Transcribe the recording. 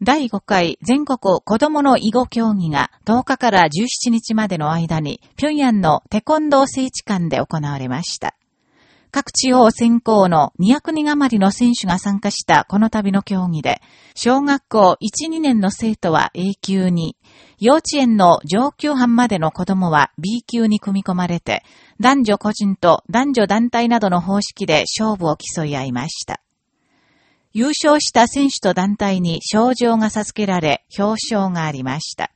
第5回全国子供の囲碁競技が10日から17日までの間に平壌のテコンドー聖地館で行われました。各地方選考の200人余りの選手が参加したこの度の競技で、小学校1、2年の生徒は A 級に、幼稚園の上級班までの子供は B 級に組み込まれて、男女個人と男女団体などの方式で勝負を競い合いました。優勝した選手と団体に賞状が授けられ、表彰がありました。